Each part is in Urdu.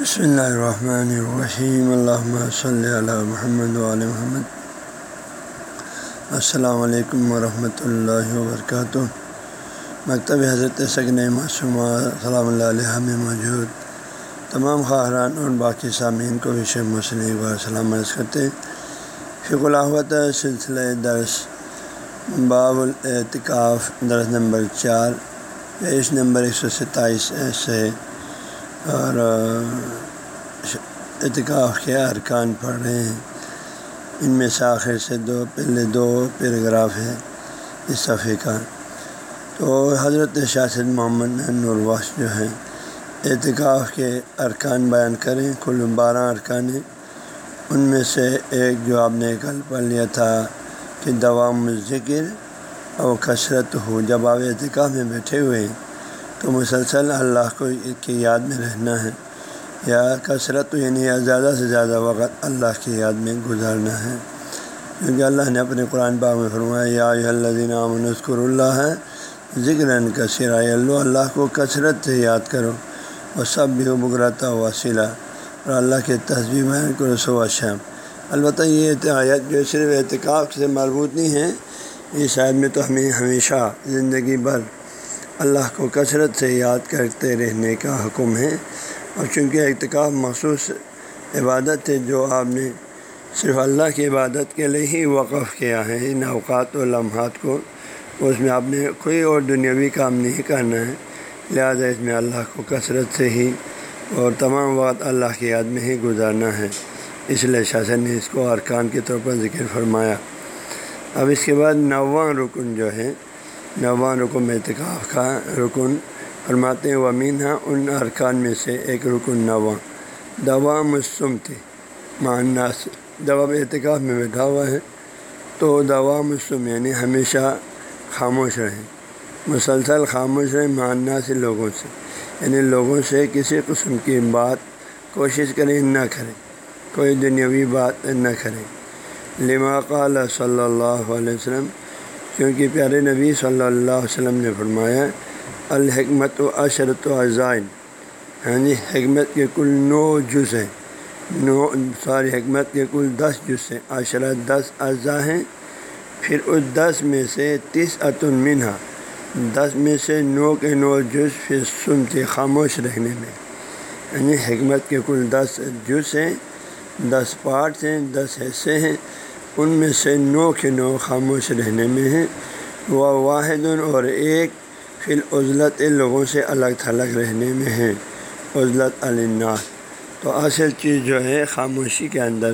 بسم اللہ الرحمن الرحیم اللہ صلی اللہ محمد علیہ محمد السلام علیکم ورحمۃ اللہ وبرکاتہ مکتب حضرت سگن معصومہ سلام اللہ علیہ میں موجود تمام خواہران اور باقی سامعین کو بھی مسلم و سلام عرض کرتے ہیں فک الحوت سلسلہ درس باب الاعتکاف درس نمبر چار پیش نمبر ایک سو ستائیس سے اور اعتکاف کے ارکان پڑھ رہے ہیں۔ ان میں سے آخر سے دو، پہلے دو پیراگراف ہیں اس صفحے کا۔ تو حضرت شاست محمد نورواس جو ہیں اعتکاف کے ارکان بیان کریں۔ کل بارہ ارکان ہیں۔ ان میں سے ایک جو آپ نے کل پڑھ لیا تھا کہ دوام ذکر اور کثرت ہو، جب آپ اعتکاف میں بیٹھے ہوئے ہیں۔ تو مسلسل اللہ کو کی یاد میں رہنا ہے یا کثرت یعنی یا زیادہ سے زیادہ وقت اللہ کی یاد میں گزارنا ہے۔ کیونکہ اللہ نے اپنے قرآن باغ میں فرمایا، یا اللہ امن اسکر اللہ ہے ذکر کثیر اللہ اللہ کو کثرت سے یاد کرو۔ اور سب بھی بگراتا وسیلہ اور اللہ کے تصویر بیان کرو صبح شام۔ البتہ یہ آیت جو صرف اعتکاف سے مربوط نہیں ہے، اس آیت میں تو ہمیں ہمیشہ زندگی بھر اللہ کو کثرت سے یاد کرتے رہنے کا حکم ہے اور چونکہ اعتکاف مخصوص عبادت ہے جو آپ نے صرف اللہ کی عبادت کے لیے ہی وقف کیا ہے، ان اوقات و لمحات کو اس میں آپ نے کوئی اور دنیاوی کام نہیں کرنا ہے۔ لہٰذا اس میں اللہ کو کثرت سے ہی اور تمام وقت اللہ کی یاد میں ہی گزارنا ہے۔ اس لیے شاثن نے اس کو ارکان کے طور پر ذکر فرمایا۔ اب اس کے بعد نواں رکن جو ہے نواں رکن اعتکاف کا رکن فرماتے ہیں ومین ہاں ان ارکان میں سے ایک رکن نواں دوا مسم تھی۔ ماننا دوا اعتکاف میں بیٹھا ہوا ہے۔ تو دوا مسم یعنی ہمیشہ خاموش رہیں۔ مسلسل خاموش رہیں ماننا سے لوگوں سے۔ یعنی لوگوں سے کسی قسم کی بات کوشش کریں نہ کریں۔ کوئی دنیاوی بات نہ کریں۔ لما قال صلی اللہ علیہ وسلم کیونکہ پیارے نبی صلی اللہ علیہ وسلم نے فرمایا الحکمت و اشرت و عزائن ہاں جی یعنی حکمت کے کل نو جز ہیں۔ نو، ساری حکمت کے کل دس جز ہیں۔ عشرت دس اعضاء ہیں۔ پھر اس دس میں سے تیس اتن منہا۔ دس میں سے نو کے نو جز، پھر سنتے خاموش رہنے میں۔ یعنی حکمت کے کل دس جز ہیں۔ دس پارٹس ہیں، دس حصے ہیں۔ ان میں سے نو کے نو خاموش رہنے میں ہیں۔ وہ واحد اور ایک فی عزلت لوگوں سے الگ تھلگ رہنے میں ہیں۔ عزلت الناس تو اصل چیز جو ہے، خاموشی کے اندر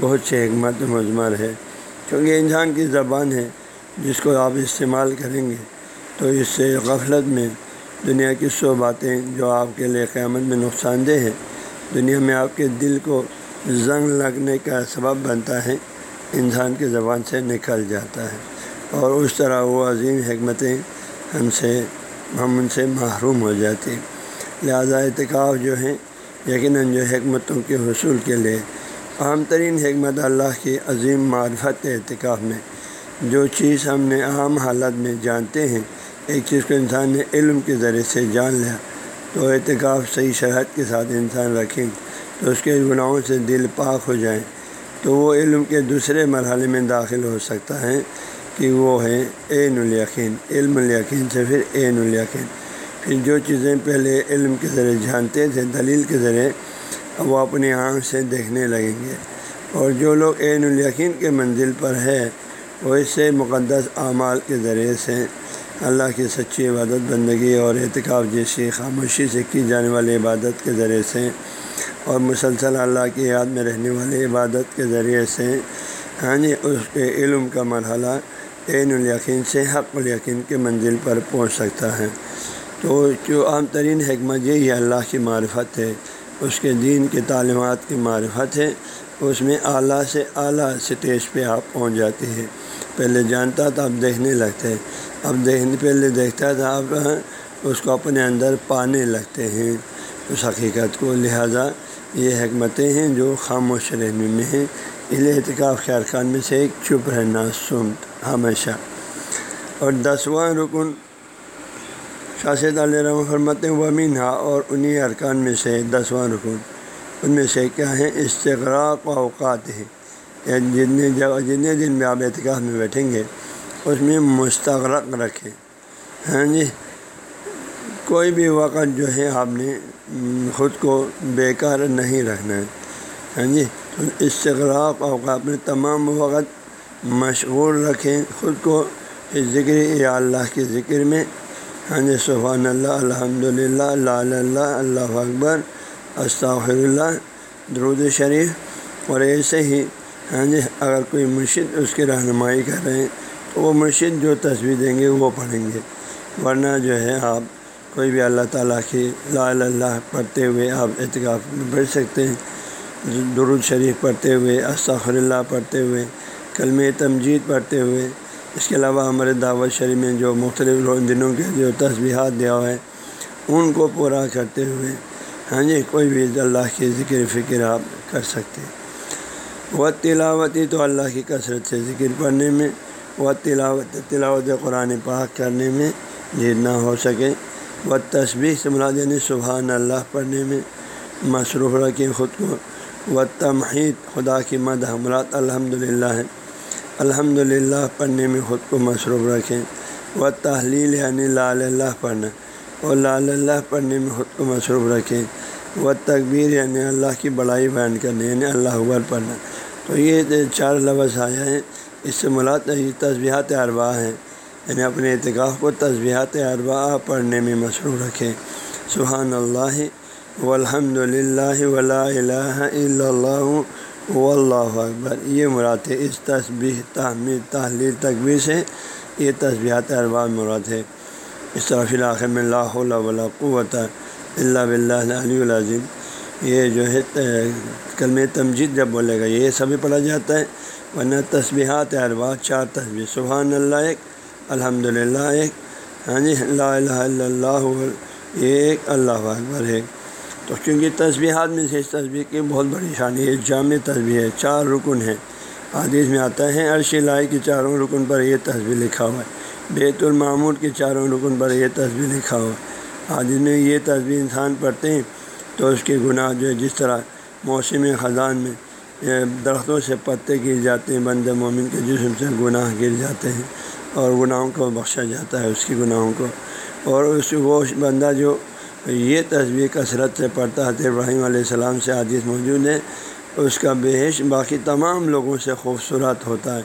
بہت سے حکمت مضمر ہے۔ کیونکہ انسان کی زبان ہے، جس کو آپ استعمال کریں گے، تو اس سے غفلت میں دنیا کی سو باتیں جو آپ کے لیے قیامت میں نقصان دہ ہے، دنیا میں آپ کے دل کو زنگ لگنے کا سبب بنتا ہے۔ انسان کی زبان سے نکل جاتا ہے اور اس طرح وہ عظیم حکمتیں ہم سے، ہم ان سے محروم ہو جاتی لہذا اعتکاف جو ہیں، یقیناً جو حکمتوں کے حصول کے لیے عام ترین حکمت اللہ کی عظیم معرفت اعتکاف میں۔ جو چیز ہم نے عام حالت میں جانتے ہیں، ایک چیز کو انسان نے علم کے ذریعے سے جان لیا، تو اعتکاف صحیح شرحت کے ساتھ انسان رکھیں، تو اس کے گناہوں سے دل پاک ہو جائیں۔ تو وہ علم کے دوسرے مرحلے میں داخل ہو سکتا ہے کہ وہ ہے عین الیقین، علم الیقین سے پھر عین الیقین۔ پھر جو چیزیں پہلے علم کے ذریعے جانتے تھے، دلیل کے ذریعے وہ اپنی آنکھ سے دیکھنے لگیں گے۔ اور جو لوگ عین الیقین کے منزل پر ہے وہ اس سے مقدس اعمال کے ذریعے سے اللہ کی سچی عبادت، بندگی اور اعتکاف جیسی خاموشی سے کی جانے والی عبادت کے ذریعے سے اور مسلسل اللہ کی یاد میں رہنے والی عبادت کے ذریعے سے ہاں جی اس کے علم کا مرحلہ عین الیقین سے حق الیقین کے منزل پر پہنچ سکتا ہے۔ تو جو عام ترین حکمت یہی اللہ کی معرفت ہے۔ اس کے دین کی تعلیمات کی معرفت ہے۔ اس میں اعلیٰ سے اعلیٰ سٹیج پہ آپ پہنچ جاتے ہیں۔ پہلے جانتا تھا، اب دیکھنے لگتے اب دیکھنے، پہلے دیکھتا تھا، اب ہاں، اس کو اپنے اندر پانے لگتے ہیں۔ اس حقیقت کو، لہٰذا یہ حکمتیں ہیں جو خاموش رہنے میں ہیں۔ اس اعتکاف کے ارکان میں سے ایک چپ رہنا سنت ہمیشہ۔ اور دسواں رکن شاشد علیہ رحم فرمت ومین ہا اور انہی ارکان میں سے دسواں رکن۔ ان میں سے کیا ہے استغراق و اوقات ہے یعنی جتنے جگہ، جتنے دن میں آپ اعتکاف میں بیٹھیں گے، اس میں مستغرق رکھیں۔ ہاں جی کوئی بھی وقت جو ہے، آپ نے خود کو بیکار نہیں رکھنا ہے۔ ہاں جی؟ تو استغراق اوقات میں تمام وقت مشغول رکھیں خود کو اس ذکر یا اللہ کے ذکر میں۔ ہاں جی؟ سبحان اللہ الحمد للہ اللہ اللہ اللہ، اکبر استغفر اللہ درود شریف۔ اور ایسے ہی ہاں جی اگر کوئی مرشد اس کی رہنمائی کر رہے ہیں، تو وہ مرشد جو تصویر دیں گے، وہ پڑھیں گے۔ ورنہ جو ہے، آپ کوئی بھی اللہ تعالیٰ کی لا اللہ پڑھتے ہوئے آپ اعتکاف میں بیٹھ سکتے ہیں۔ درود شریف پڑھتے ہوئے، استغفر اللہ پڑھتے ہوئے کلم تمجید پڑھتے ہوئے۔ اس کے علاوہ ہمارے دعوت شریف میں جو مختلف دنوں کے جو تصبیحات دیا ہوا ہے، ان کو پورا کرتے ہوئے ہاں جی کوئی بھی اللہ کی ذکر فکر آپ کر سکتے ہیں۔ وہ تلاوتی تو اللہ کی کثرت سے ذکر پڑھنے میں وہ تلاوت تلاوت قرآن پاک کرنے میں جتنا ہو سکے۔ وہ تصویر سے مراد یعنی سبحان اللہ پڑھنے میں مصروف رکھیں خود کو و تمحید خدا کی مد مراد الحمد للہ ہے۔ الحمد للہ پڑھنے میں خود کو مصروف رکھیں۔ و تحلیل یعنی لال اللہ پڑھنا۔ اور لال اللہ پڑھنے میں خود کو مصروف رکھیں۔ و تقبیر یعنی اللہ کی بڑائی بیان کرنے یعنی اللہ اکبر پڑھنا۔ تو یہ چار لفظ آیا ہے اس سے ملات یہ تصبیحات اربا ہیں۔ یعنی اپنے اعتکاف کو تصبیحات اربا پڑھنے میں مصروف رکھیں۔ سبحان اللہ و الحمد للہ ولا الہ الا اللہ و اکبر۔ یہ مراد ہے، اس تصبیح تحمیر تحلیل تقبیر سے یہ تصبیحات اربا مراد ہے۔ اس طرح فی الآخر میں اللہ ولا قوت اللہ بلّہ علی العظیم۔ یہ جو ہے کلم تمجید جب بولے گا، یہ سبھی پڑھا جاتا ہے۔ ورنہ تسبیحات اربا چار تصویر سبحان اللہ، ایک الحمد للہ ایک ہاں جی یعنی لا الہ الا اللہ ایک اللہ اکبر ہے۔ تو چونکہ تصبیحات میں سے اس تصویر کی بہت بڑی شانی ہے جامع تصویر ہے، چار رکن ہے حادث میں آتا ہے، عرش لائی کے چاروں رکن پر یہ تصویر لکھا ہوا ہے، بیت المعمور کے چاروں رکن پر یہ تصویر لکھا ہوا ہے۔ حادث میں یہ تصویر انسان پڑھتے ہیں تو اس کے گناہ جو ہے، جس طرح موسم خزان میں درختوں سے پتے گر جاتے ہیں بند مومن کے جسم سے گناہ گر جاتے ہیں۔ اور گناہوں کو بخشا جاتا ہے، اس کی گناہوں کو۔ اور اس وہ بندہ جو یہ تصویر کثرت سے پڑھتا ہے ابراہیم علیہ السلام سے عادث موجود ہے، اس کا بیش باقی تمام لوگوں سے خوبصورت ہوتا ہے۔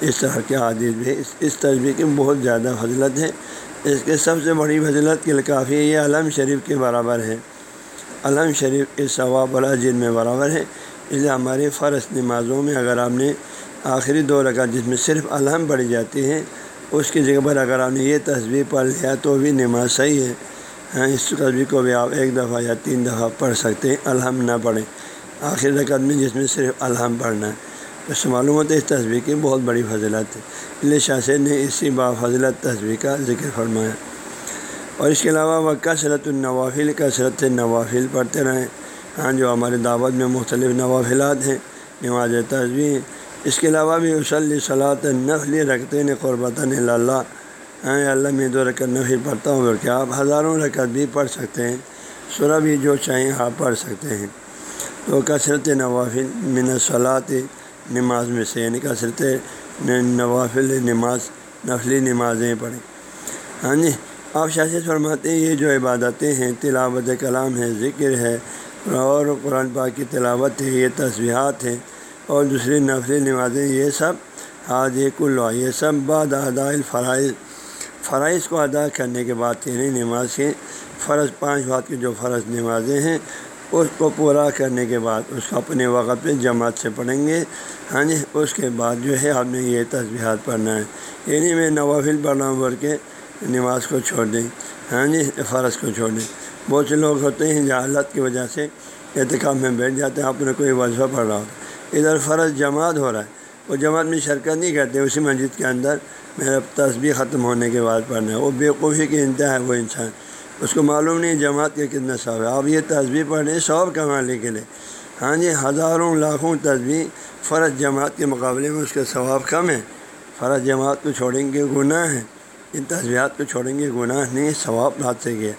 اس طرح کے عادث بھی اس اس تصویر کی بہت زیادہ فضلت ہے۔ اس کے سب سے بڑی فضلت کے کافی یہ علم شریف کے برابر ہے۔ علم شریف کے ثواب الجد میں برابر ہے۔ اس لیے ہماری فرض نمازوں میں اگر آپ نے آخری دو رکعت جس میں صرف علم پڑھی جاتی ہے اس کی جگہ پر اگر آپ نے یہ تصویر پڑھ لیا تو بھی نماز صحیح ہے۔ ہاں اس تصویر کو بھی آپ ایک دفعہ یا تین دفعہ پڑھ سکتے ہیں الحم نہ پڑھیں۔ آخری رکعت میں جس میں صرف الحم پڑھنا ہے۔ اس سے معلوم ہوتا ہے اس تصویر کی بہت بڑی فضلت ہے۔ اس لیے شاثر نے اسی با فضلت تصویر کا ذکر فرمایا۔ اور اس کے علاوہ وہ کثرت النوافل، کثرت سے نوافل پڑھتے رہیں۔ ہاں جو ہمارے دعوت میں مختلف نوافلات ہیں، نماز تصویر اس کے علاوہ بھی وسلی صلاحت نفلی رکھتے ہیں قربت اللہ۔ ہاں اللہ، میں دو رکعت نفل پڑھتا ہوں کہ آپ ہزاروں رکعت بھی پڑھ سکتے ہیں۔ سورہ بھی جو چاہیں آپ پڑھ سکتے ہیں۔ تو کثرت نوافل من صلاحت نماز میں سے یعنی کثرت نوافل نماز نفلی نمازیں پڑھیں۔ ہاں جی آپ شاست فرماتے ہیں، یہ جو عبادتیں ہیں، تلاوت کلام ہے، ذکر ہے، اور قرآن پاک کی تلاوت ہے، یہ تصویحات ہیں۔ اور دوسری نفلی نمازیں یہ سب حاض کل یہ سب بعد ادا الفرائض فرائض کو ادا کرنے کے بعد یعنی نماز کے فرض، پانچ بات کی جو فرض نمازیں ہیں، اس کو پورا کرنے کے بعد اس کو اپنے وقت پہ جماعت سے پڑھیں گے۔ ہاں جی اس کے بعد جو ہے آپ نے یہ تصویرات پڑھنا ہے۔ یعنی میں نوافل پڑھ رہا ہوں بول کے نماز کو چھوڑ دیں۔ ہاں جی فرض کو چھوڑ دیں۔ بہت سے لوگ ہوتے ہیں، جہالت کی وجہ سے احتکاب میں بیٹھ جاتے ہیں آپ نے کوئی وظفہ پڑھ رہا ہوتا ادھر فرض جماعت ہو رہا ہے۔ وہ جماعت میں شرکت نہیں کرتے، اسی مسجد کے اندر میرا تصویر ختم ہونے کے بعد پڑھنا ہے۔ وہ بےقوفی کی انتہا ہے، وہ انسان۔ اس کو معلوم نہیں جماعت کے کتنا ثواب ہے۔ آپ یہ تصویر پڑھیں ثواب کمانے کے لیے۔ ہاں جی ہزاروں لاکھوں تصویر فرض جماعت کے مقابلے میں اس کا ثواب کم ہے۔ فرض جماعت کو چھوڑیں گے گناہ ہے ان تصویرات کو چھوڑیں گے گناہ نہیں، ثواب ہاتھ سے گیا۔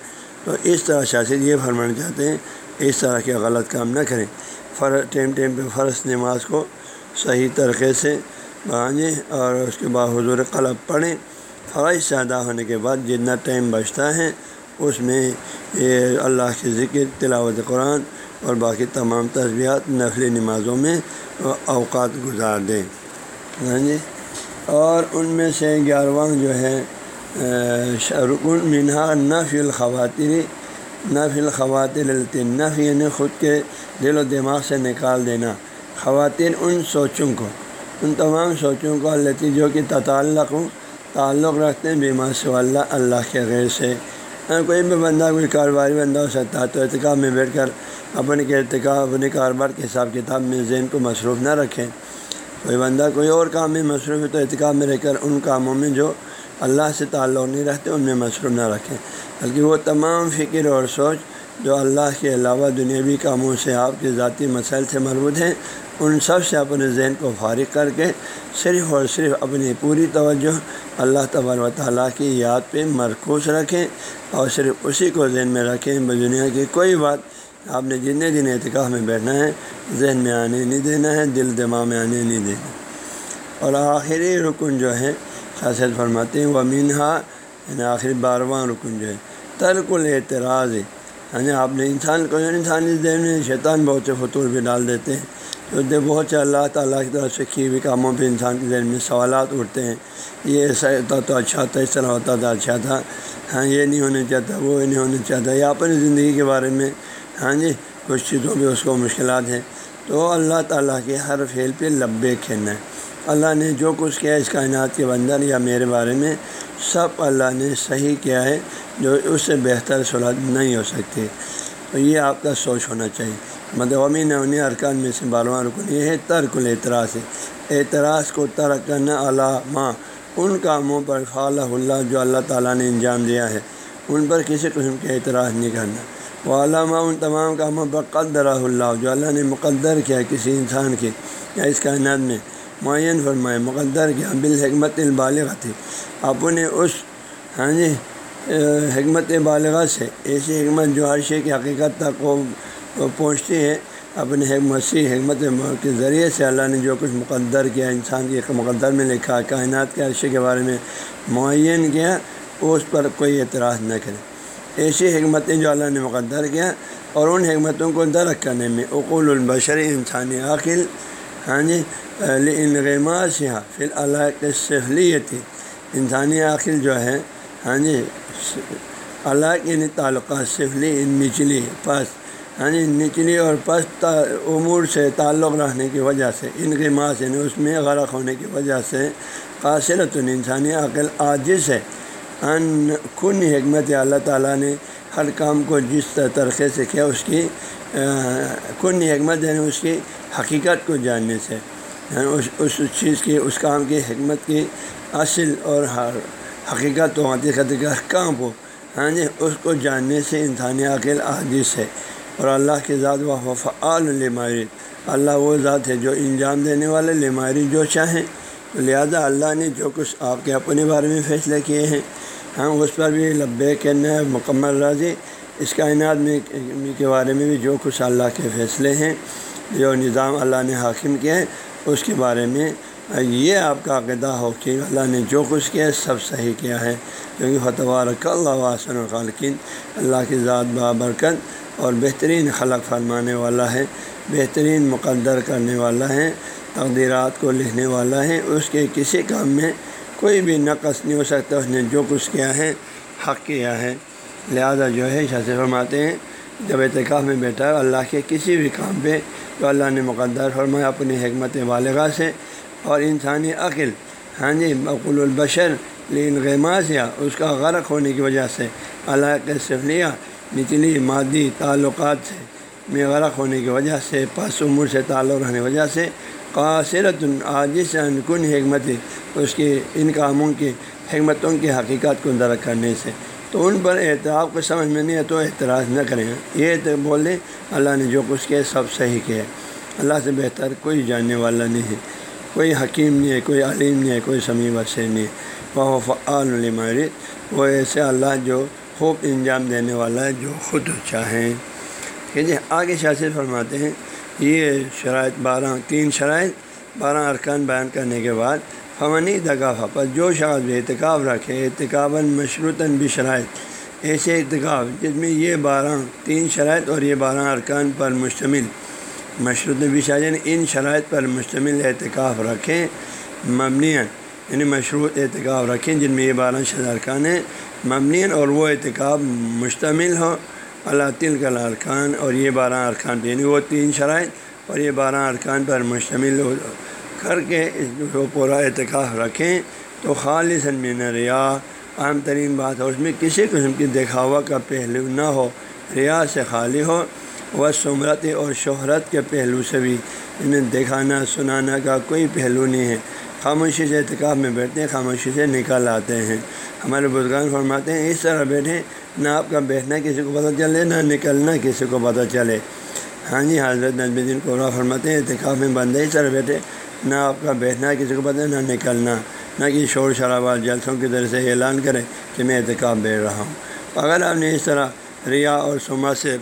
تو اس طرح شاست یہ فرمانا چاہتے ہیں، اس طرح کے غلط کام نہ کریں۔ فر، ٹیم ٹیم پہ فرض نماز کو صحیح طریقے سے بھانجیں اور اس کے بعد حضور قلب پڑھیں۔ فرائض سے ادا ہونے کے بعد جتنا ٹائم بچتا ہے، اس میں یہ اللہ کے ذکر، تلاوت قرآن اور باقی تمام تصویرات نفلی نمازوں میں اوقات گزار دیں۔ ہاں جی؟ اور ان میں سے گیارہواں جو ہے رکن مینہ نفی الخواتری نفی الخواتر نف یعنی خود کے دل و دماغ سے نکال دینا۔ خواتین ان سوچوں کو، ان تمام سوچوں کو اللہ جو کہ تعلق ہوں، تعلق رکھتے ہیں بیمار سے اللہ اللہ کے غیر سے۔ ہاں، کوئی بھی بندہ، کوئی کاروباری بندہ ہو سکتا ہے تو ارتکاب میں بیٹھ کر اپنے کے ارتکاب اپنے کاروبار کے حساب کتاب میں ذہن کو مصروف نہ رکھیں۔ کوئی بندہ، کوئی اور کام میں مصروف ہے تو ارتکاب میں رہ کر ان کاموں میں جو اللہ سے تعلق نہیں رکھتے ان میں مصروف نہ رکھیں۔ بلکہ وہ تمام فکر اور سوچ جو اللہ کے علاوہ دنیاوی کاموں سے آپ کے ذاتی مسائل سے مربوط ہیں، ان سب سے اپنے ذہن کو فارغ کر کے صرف اور صرف اپنی پوری توجہ اللہ تبار و تعالیٰ کی یاد پہ مرکوز رکھیں اور صرف اسی کو ذہن میں رکھیں۔ دنیا کی کوئی بات آپ نے جتنے دن اعتکاف میں بیٹھنا ہے، ذہن میں آنے نہیں دینا ہے، دل دماغ میں آنے نہیں دینا۔ اور آخری رکن جو ہے خاصیت فرماتے ہیں وہ مینہا یعنی آخری بارہواں رکن جو ہے۔ ترک الاعتراض یعنی آپ نے انسان کو انسانی ذہن میں شیطان بہت سے فطور بھی ڈال دیتے ہیں۔ تو دے بہت سے اللہ تعالیٰ کی طرف سے کی ہوئی کاموں پہ انسان کے ذہن میں سوالات اٹھتے ہیں۔ یہ ایسا ہوتا تو اچھا تھا، اس طرح ہوتا تھا اچھا تھا۔ ہاں یہ نہیں ہونا چاہتا، وہ نہیں ہونا چاہتا۔ یا اپنی زندگی کے بارے میں ہاں جی کچھ چیزوں پہ اس کو مشکلات ہیں۔ تو اللہ تعالیٰ کے ہر فعل پہ لبے کھیلنا ہے۔ اللہ نے جو کچھ کیا اس کائنات کے بندر یا میرے بارے میں، سب اللہ نے صحیح کیا ہے جو اس سے بہتر صلاح نہیں ہو سکتی۔ تو یہ آپ کا سوچ ہونا چاہیے۔ مطلب امین انہیں ارکان میں سے بارہواں رکن یہ ہے ترک الاعتراض ہے۔ اعتراض کو ترک کرنا علامہ ان کاموں پر فعلہ اللہ جو اللہ تعالیٰ نے انجام دیا ہے۔ ان پر کسی قسم کے اعتراض نہیں کرنا۔ وہ علامہ ان تمام کاموں پر قدر اللہ جو اللہ نے مقدر کیا کسی انسان کی یا اس کائنات میں۔ معین فرمائے، مقدر کیا بالحکمت البالغ تھی اپنے اس ہاں جی حکمت بالغ سے، ایسی حکمت جو ہر شے کی حقیقت تک وہ پہنچتی ہے اپنے مسیح حکمت کے ذریعے سے اللہ نے جو کچھ مقدر کیا، انسان کے مقدر میں لکھا، کائنات کے عرصے کے بارے میں معین کیا، اس پر کوئی اعتراض نہ کرے۔ ایسی حکمتیں جو اللہ نے مقدر کیا، اور ان حکمتوں کو درک کرنے میں اقول البشر انسانی عقل ہاں جی انغما سے فی الحال کے انسانی عقل جو ہے ہاں جی اللہ کے تعلقات سفلی یعنی نچلی، پس ہاں جی نچلی اور پست امور سے تعلق رہنے کی وجہ سے، ان کے سے یعنی اس میں غرق ہونے کی وجہ سے قاصرت انسانی عقل عاجز ہے۔ ان کن حکمت اللہ تعالیٰ نے ہر کام کو جس طریقے سے کیا، اس کی کن حکمت یعنی اس کی حقیقت کو جاننے سے۔ یعنی اس اس چیز کی اس کام کی حکمت کی اصل اور حقیقت و حقیقت کے حکام کو ہاں جی یعنی اس کو جاننے سے انسانی عقل عادث ہے اور اللہ کے ذات و فعال لماری اللہ وہ ذات ہے جو انجام دینے والے لماری جو چاہیں۔ تو لہٰذا اللہ نے جو کچھ آپ کے اپنے بارے میں فیصلے کیے ہیں، ہم اس پر بھی لبے کہنا ہے مکمل راضی۔ اس کائنات میں کے بارے میں بھی جو کچھ اللہ کے فیصلے ہیں، جو نظام اللہ نے حاکم کیا ہے، اس کے بارے میں یہ آپ کا عقیدہ ہو کہ اللہ نے جو کچھ کیا ہے، سب صحیح کیا ہے۔ کیونکہ فتح رک اللہ واسن الخالقین، اللہ کی ذات بابرکت اور بہترین خلق فرمانے والا ہے، بہترین مقدر کرنے والا ہے، تقدیرات کو لکھنے والا ہے۔ اس کے کسی کام میں کوئی بھی نقص نہیں ہو سکتا، اس نے جو کچھ کیا ہے، حق کیا ہے۔ لہذا جو ہے شاہ فرماتے ہیں، جب اعتکاف میں بیٹھا ہے، اللہ کے کسی بھی کام پہ، تو اللہ نے مقدر فرمایا اپنی حکمت والغہ سے۔ اور انسانی عقل ہاں جی بقول البشر، لیکن غیماز یا اس کا غرق ہونے کی وجہ سے اللہ کے سفلیہ نچلی، مادی تعلقات سے میں غرق ہونے کی وجہ سے پس عمر سے تعلق رہنے کی وجہ سے قاصرت عاجز کن حکمت، اس کی، ان کاموں کی، حکمتوں کی حقیقت کو درک کرنے سے۔ تو ان پر اعتراف کو سمجھ میں نہیں ہے تو اعتراض نہ کریں۔ یہ بول دیں، اللہ نے جو کچھ کیا، سب صحیح کیا۔ اللہ سے بہتر کوئی جاننے والا نہیں ہے۔ کوئی حکیم نہیں ہے، کوئی علیم نہیں ہے، کوئی سمیع وسیع نہیں۔ ہے وہ فعال المعرت وہ ایسے اللہ جو خوب انجام دینے والا ہے، جو خود چاہیں کہ جی، آگے شاثر فرماتے ہیں، یہ شرائط بارہ، تین شرائط، بارہ ارکان بیان کرنے کے بعد فمنی دگافہ پر جو شخص بھی اعتکاب رکھے اعتکاباً مشروطاً بھی شرائط، ایسے اعتکاب جس میں یہ بارہ تین شرائط اور یہ بارہ ارکان پر مشتمل، مشروط بھی ان شرائط پر مشتمل اعتکاف رکھیں مبنی یعنی مشروط اعتکاب رکھیں جن میں یہ بارہ شرح ارکان ہیں مبنی اور وہ اعتکاب مشتمل ہو اللہ تل کا ارکان اور یہ بارہ ارکان یعنی وہ تین شرائط اور یہ بارہ ارکان پر مشتمل ہو کر کے اس کو پورا اعتکاف رکھیں تو خالص من ریا عام ترین بات ہے اس میں کسی قسم کی دکھاوا کا پہلو نہ ہو ریا سے خالی ہو وہ سمرت اور شہرت کے پہلو سے بھی۔ انہیں دکھانا، سنانا کا کوئی پہلو نہیں ہے۔ خاموشی سے اعتکاف میں بیٹھتے ہیں، خاموشی سے نکل آتے ہیں۔ ہمارے بزرگان فرماتے ہیں، اس طرح بیٹھیں نہ آپ کا بیٹھنا کسی کو پتہ چلے، نہ نکلنا کسی کو پتہ چلے۔ ہاں جی حضرت نجب الدین قورا فرماتے ہیں، اعتکاف میں بندے اس طرح بیٹھے نہ آپ کا بیٹھنا کسی کو پتہ نہ نکلنا، نہ کہ شور شرابہ جلسوں کی طرح سے اعلان کرے کہ میں اعتکاف بیٹھ رہا ہوں۔ اگر آپ نے اس طرح ریا اور سما سے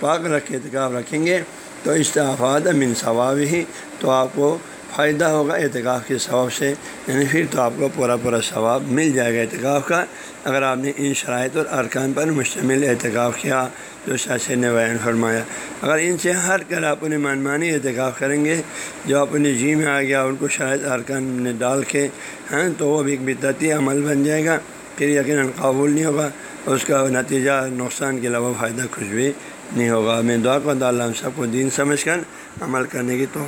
پاک رکھ کے اعتکاف رکھیں گے تو استعفات من ثواب ہی تو آپ کو فائدہ ہوگا اعتکاف کے ثواب سے یعنی پھر تو آپ کو پورا پورا ثواب مل جائے گا اعتکاف کا۔ اگر آپ نے ان شرائط اور ارکان پر مشتمل اعتکاف کیا جو شاش نے بیان فرمایا۔ اگر ان سے ہر کر آپ انہیں منمانی اعتکاف کریں گے، جو اپنے جی میں آ گیا، ان کو شاید ارکان نے ڈال کے ہیں تو وہ بھی ایک بدعتی عمل بن جائے گا۔ پھر یقیناً قابول نہیں ہوگا۔ اس کا نتیجہ نقصان کے علاوہ فائدہ کچھ بھی نہیں ہوگا۔ میں دعا کو ہم سب کو دین سمجھ کر عمل کرنے کی تو